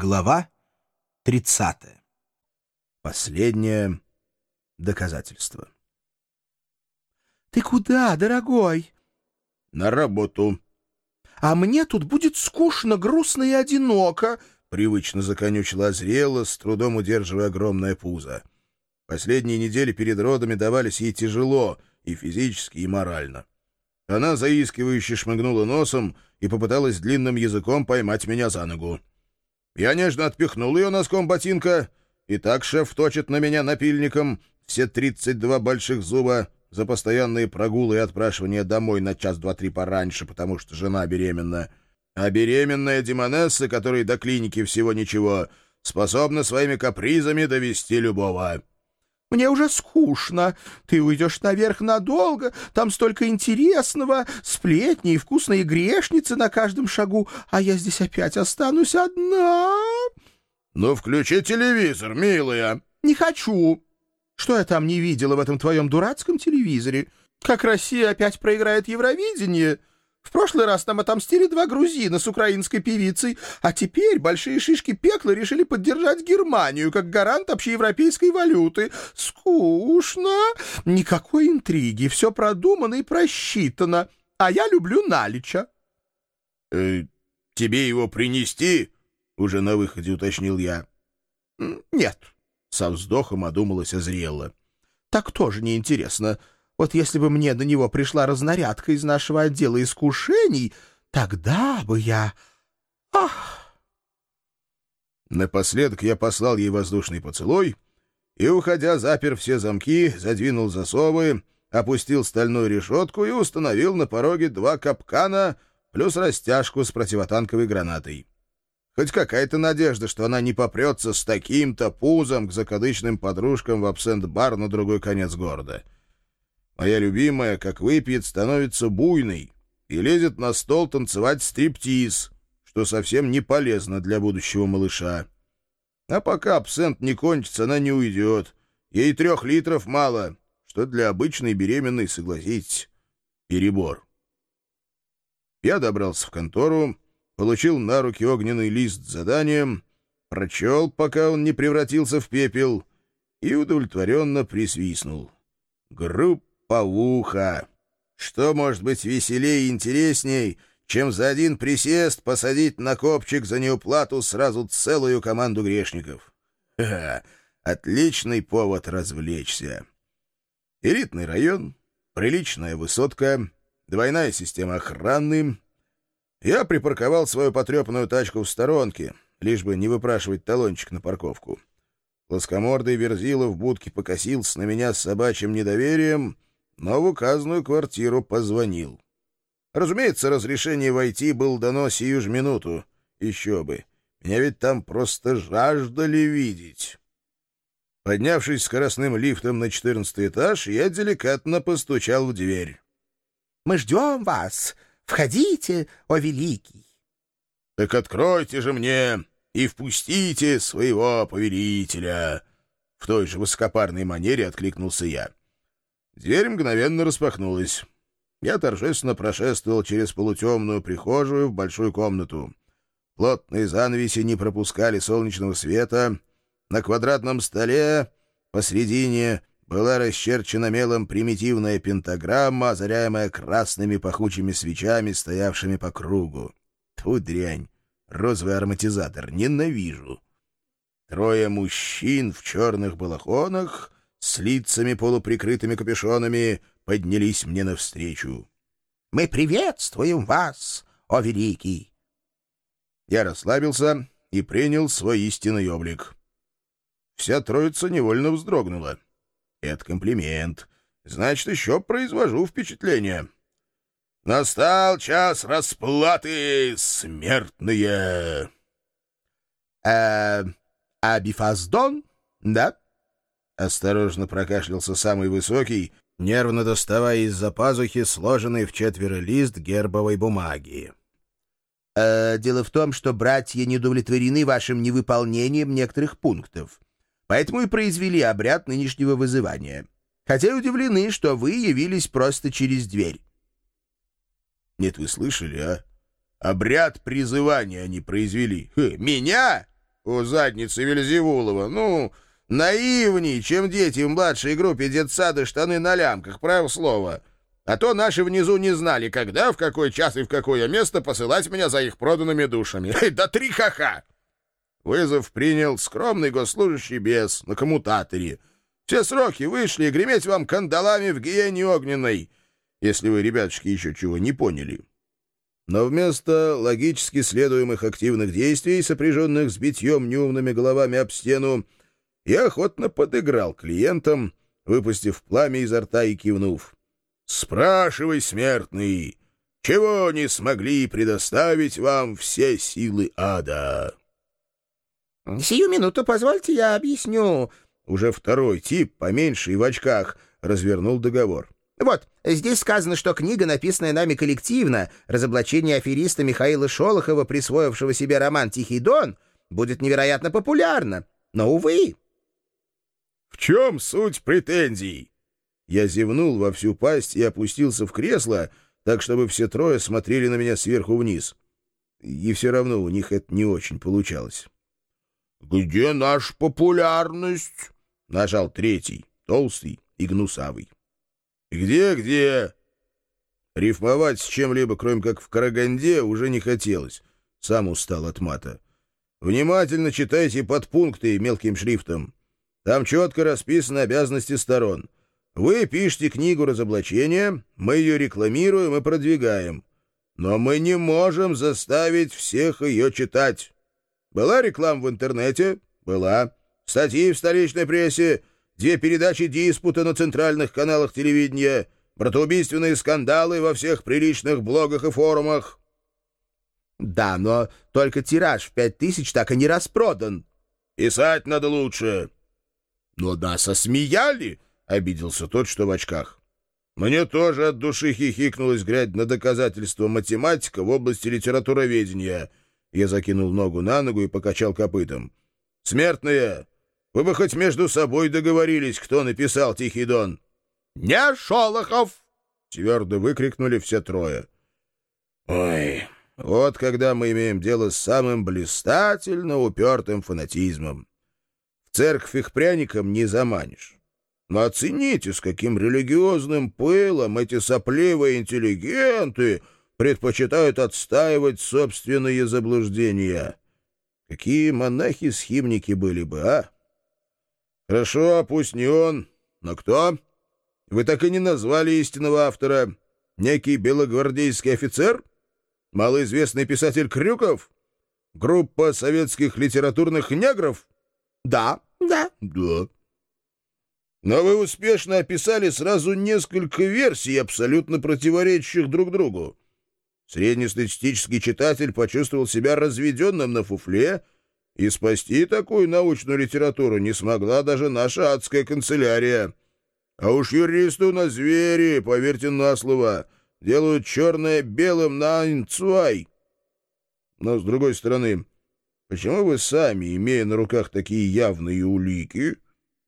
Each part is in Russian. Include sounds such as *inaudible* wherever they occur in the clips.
Глава 30. Последнее доказательство. «Ты куда, дорогой?» «На работу». «А мне тут будет скучно, грустно и одиноко», — привычно законючила Азриэла, с трудом удерживая огромное пузо. Последние недели перед родами давались ей тяжело и физически, и морально. Она заискивающе шмыгнула носом и попыталась длинным языком поймать меня за ногу. Я нежно отпихнул ее носком ботинка, и так шеф точит на меня напильником все тридцать два больших зуба за постоянные прогулы и отпрашивания домой на час-два-три пораньше, потому что жена беременна. А беременная Демонесса, которой до клиники всего ничего, способна своими капризами довести любого. Мне уже скучно. Ты уйдешь наверх надолго, там столько интересного, сплетни и вкусные грешницы на каждом шагу, а я здесь опять останусь одна. Ну, включи телевизор, милая. Не хочу. Что я там не видела в этом твоем дурацком телевизоре? Как Россия опять проиграет Евровидение? В прошлый раз нам отомстили два грузина с украинской певицей, а теперь большие шишки пекла решили поддержать Германию как гарант общеевропейской валюты. Скучно. Никакой интриги. Все продумано и просчитано. А я люблю Налича. Э, тебе его принести? Уже на выходе уточнил я. Нет. Со вздохом одумалась озрела. Так тоже неинтересно. Вот если бы мне до него пришла разнарядка из нашего отдела искушений, тогда бы я... Ах! Напоследок я послал ей воздушный поцелуй и, уходя, запер все замки, задвинул засовы, опустил стальную решетку и установил на пороге два капкана плюс растяжку с противотанковой гранатой. Хоть какая-то надежда, что она не попрется с таким-то пузом к закадычным подружкам в абсент-бар на другой конец города. — Моя любимая, как выпьет, становится буйной и лезет на стол танцевать стриптиз, что совсем не полезно для будущего малыша. А пока абсент не кончится, она не уйдет. Ей трех литров мало, что для обычной беременной, согласитесь, перебор. Я добрался в контору, получил на руки огненный лист с заданием, прочел, пока он не превратился в пепел, и удовлетворенно присвистнул. Группа павуха. Что может быть веселее и интересней, чем за один присест посадить на копчик за неуплату сразу целую команду грешников? Ха отличный повод развлечься. Элитный район, приличная высотка, двойная система охраны. Я припарковал свою потрепанную тачку в сторонке, лишь бы не выпрашивать талончик на парковку. Плоскомордый Верзила в будке покосился на меня с собачьим недоверием — но в указанную квартиру позвонил. Разумеется, разрешение войти было дано сию же минуту. Еще бы. Меня ведь там просто жаждали видеть. Поднявшись скоростным лифтом на четырнадцатый этаж, я деликатно постучал в дверь. — Мы ждем вас. Входите, о великий. — Так откройте же мне и впустите своего повелителя. В той же высокопарной манере откликнулся я. Дверь мгновенно распахнулась. Я торжественно прошествовал через полутемную прихожую в большую комнату. Плотные занавеси не пропускали солнечного света. На квадратном столе посредине была расчерчена мелом примитивная пентаграмма, озаряемая красными пахучими свечами, стоявшими по кругу. Тьфу, дрянь! Розовый ароматизатор. Ненавижу! Трое мужчин в черных балахонах — с лицами полуприкрытыми капюшонами, поднялись мне навстречу. — Мы приветствуем вас, о великий! Я расслабился и принял свой истинный облик. Вся троица невольно вздрогнула. Это комплимент. Значит, еще произвожу впечатление. Настал час расплаты, смертные. — А... а Бифаздон, да? Осторожно прокашлялся самый высокий, нервно доставая из-за пазухи сложенный в четверо лист гербовой бумаги. «Э, «Дело в том, что братья не удовлетворены вашим невыполнением некоторых пунктов, поэтому и произвели обряд нынешнего вызывания. Хотя и удивлены, что вы явились просто через дверь». «Нет, вы слышали, а? Обряд призывания они произвели. Хе, меня? у задницы Вельзевулова. Ну, наивней, чем дети в младшей группе детсада штаны на лямках, правил слово. А то наши внизу не знали, когда, в какой час и в какое место посылать меня за их проданными душами. *laughs* Да три ха-ха! Вызов принял скромный госслужащий без на коммутаторе. Все сроки вышли, греметь вам кандалами в гиене огненной, если вы, ребятушки, еще чего не поняли. Но вместо логически следуемых активных действий, сопряженных с битьем неумными головами об стену, я охотно подыграл клиентам, выпустив пламя изо рта и кивнув. «Спрашивай, смертный, чего не смогли предоставить вам все силы ада?» «Сию минуту позвольте я объясню». Уже второй тип, поменьше и в очках, развернул договор. Вот, здесь сказано, что книга, написанная нами коллективно, разоблачение афериста Михаила Шолохова, присвоившего себе роман «Тихий дон», будет невероятно популярна. Но, увы. Чем суть претензий? Я зевнул во всю пасть и опустился в кресло, так, чтобы все трое смотрели на меня сверху вниз. И все равно у них это не очень получалось. «Где наша популярность?» — нажал третий, толстый и гнусавый. «Где-где?» Рифмовать с чем-либо, кроме как в Караганде, уже не хотелось. Сам устал от мата. Внимательно читайте подпункты мелким шрифтом. Там четко расписаны обязанности сторон. Вы пишете книгу разоблачения, мы ее рекламируем и продвигаем. Но мы не можем заставить всех ее читать. Была реклама в интернете? Была. Статьи в столичной прессе? Две передачи диспута на центральных каналах телевидения, братоубийственные скандалы во всех приличных блогах и форумах. Да, но только тираж в пять тысяч так и не распродан. Писать надо лучше. Но нас осмеяли, — обиделся тот, что в очках. Мне тоже от души хихикнулось, глядя на доказательства математика в области литературоведения. Я закинул ногу на ногу и покачал копытом. «Смертные, вы бы хоть между собой договорились, кто написал «Тихий дон». «Не Шолохов!» — твердо выкрикнули все трое. «Ой, вот когда мы имеем дело с самым блистательно упертым фанатизмом. В церковь их пряником не заманишь. Но оцените, с каким религиозным пылом эти сопливые интеллигенты предпочитают отстаивать собственные заблуждения. Какие монахи-схимники были бы, а?» Хорошо, пусть не он. Но кто? Вы так и не назвали истинного автора. Некий белогвардейский офицер? Малоизвестный писатель Крюков? Группа советских литературных негров? Да, да. Да. Но вы успешно описали сразу несколько версий, абсолютно противоречащих друг другу. Среднестатистический читатель почувствовал себя разведенным на фуфле — и спасти такую научную литературу не смогла даже наша адская канцелярия. А уж юристы у нас звери, поверьте на слово, делают черное белым на инцуай. Но, с другой стороны, почему вы сами, имея на руках такие явные улики,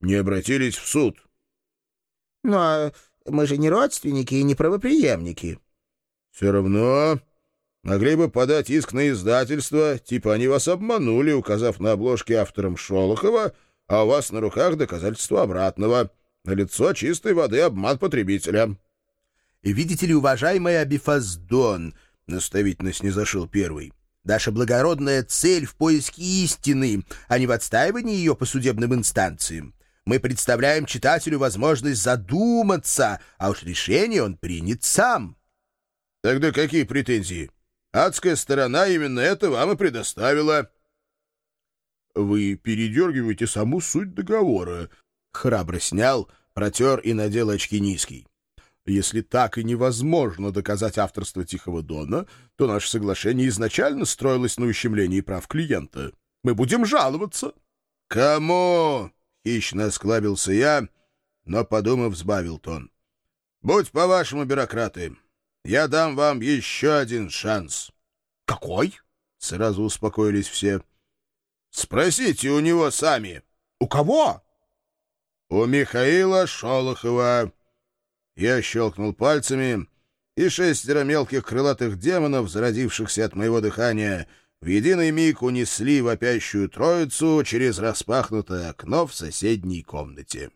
не обратились в суд? — Но мы же не родственники и не правоприемники. — Все равно Могли бы подать иск на издательство, типа они вас обманули, указав на обложке автором Шолохова, а у вас на руках доказательство обратного. На лицо чистой воды обман потребителя. — Видите ли, уважаемый Абифаздон, — наставительно снизошел первый, — наша благородная цель в поиске истины, а не в отстаивании ее по судебным инстанциям. Мы представляем читателю возможность задуматься, а уж решение он принят сам. — Тогда какие претензии? — Адская сторона именно это вам и предоставила. — Вы передергиваете саму суть договора. Храбро снял, протер и надел очки низкий. Если так и невозможно доказать авторство Тихого Дона, то наше соглашение изначально строилось на ущемлении прав клиента. Мы будем жаловаться. — Кому? — хищно осклабился я, но, подумав, сбавил тон. — Будь по-вашему, бюрократы. Я дам вам еще один шанс. — Какой? — сразу успокоились все. — Спросите у него сами. — У кого? — У Михаила Шолохова. Я щелкнул пальцами, и шестеро мелких крылатых демонов, зародившихся от моего дыхания, в единый миг унесли вопящую троицу через распахнутое окно в соседней комнате.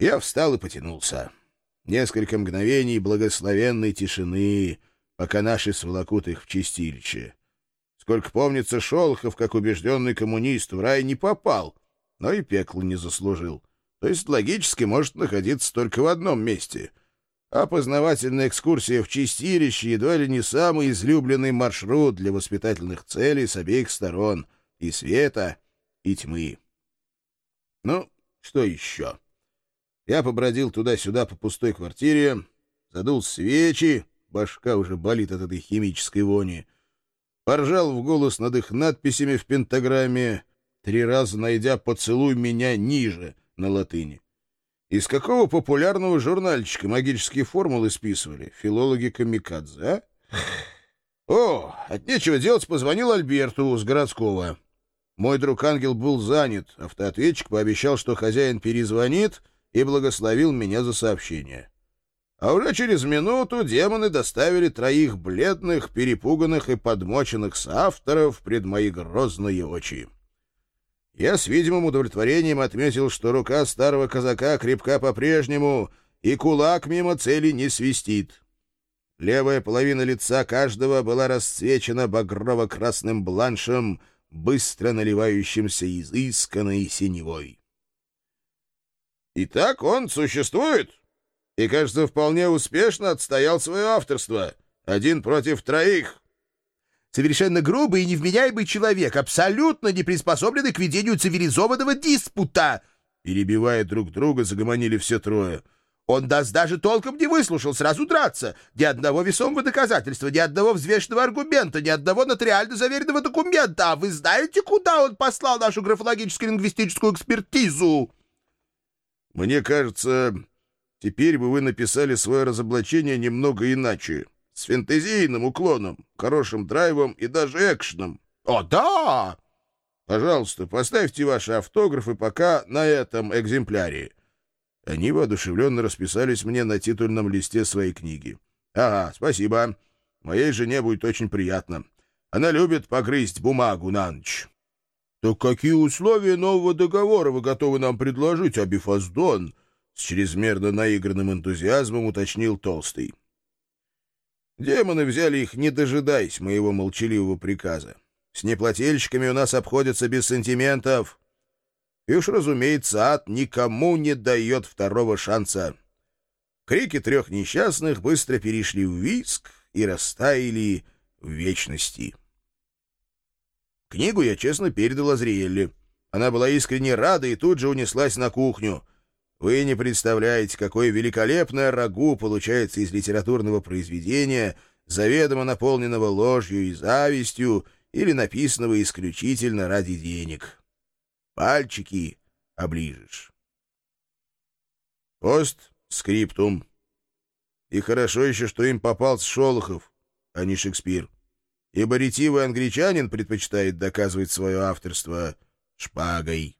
Я встал и потянулся. Несколько мгновений благословенной тишины, пока наши сволокут их в чистилище. Сколько помнится, Шолохов, как убежденный коммунист, в рай не попал, но и пекло не заслужил. То есть логически может находиться только в одном месте — а познавательная экскурсия в Чистилище едва ли не самый излюбленный маршрут для воспитательных целей с обеих сторон — и света, и тьмы. Ну, что еще? Я побродил туда-сюда по пустой квартире, задул свечи, башка уже болит от этой химической вони, поржал в голос над их надписями в пентаграмме, три раза найдя «поцелуй меня ниже» на латыни. Из какого популярного журнальчика магические формулы списывали? Филологи Камикадзе, а? О, от нечего делать позвонил Альберту с городского. Мой друг Ангел был занят. Автоответчик пообещал, что хозяин перезвонит и благословил меня за сообщение. А уже через минуту демоны доставили троих бледных, перепуганных и подмоченных соавторов пред мои грозные очи. Я с видимым удовлетворением отметил, что рука старого казака крепка по-прежнему, и кулак мимо цели не свистит. Левая половина лица каждого была расцвечена багрово-красным бланшем, быстро наливающимся изысканной синевой. Итак, он существует и, кажется, вполне успешно отстоял свое авторство. Один против троих. Совершенно грубый и невменяемый человек, абсолютно не приспособленный к ведению цивилизованного диспута!» Перебивая друг друга, загомонили все трое. «Он нас даже толком не выслушал, сразу драться. Ни одного весомого доказательства, ни одного взвешенного аргумента, ни одного нотариально заверенного документа. А вы знаете, куда он послал нашу графологическо-лингвистическую экспертизу?» «Мне кажется, теперь бы вы написали свое разоблачение немного иначе», с фэнтезийным уклоном, хорошим драйвом и даже экшеном. О, да! Пожалуйста, поставьте ваши автографы пока на этом экземпляре. Они воодушевленно расписались мне на титульном листе своей книги. Ага, спасибо. Моей жене будет очень приятно. Она любит погрызть бумагу на ночь. Так какие условия нового договора вы готовы нам предложить, Абифаздон? С чрезмерно наигранным энтузиазмом уточнил Толстый. Демоны взяли их, не дожидаясь моего молчаливого приказа. С неплательщиками у нас обходятся без сантиментов. И уж, разумеется, ад никому не дает второго шанса. Крики трех несчастных быстро перешли в виск и растаяли в вечности. Книгу я честно передал Азриэлле. Она была искренне рада и тут же унеслась на кухню — вы не представляете, какое великолепное рагу получается из литературного произведения, заведомо наполненного ложью и завистью или написанного исключительно ради денег. Пальчики оближешь. Пост скриптум. И хорошо еще, что им попался Шолохов, а не Шекспир. Ибо ретивый англичанин предпочитает доказывать свое авторство шпагой.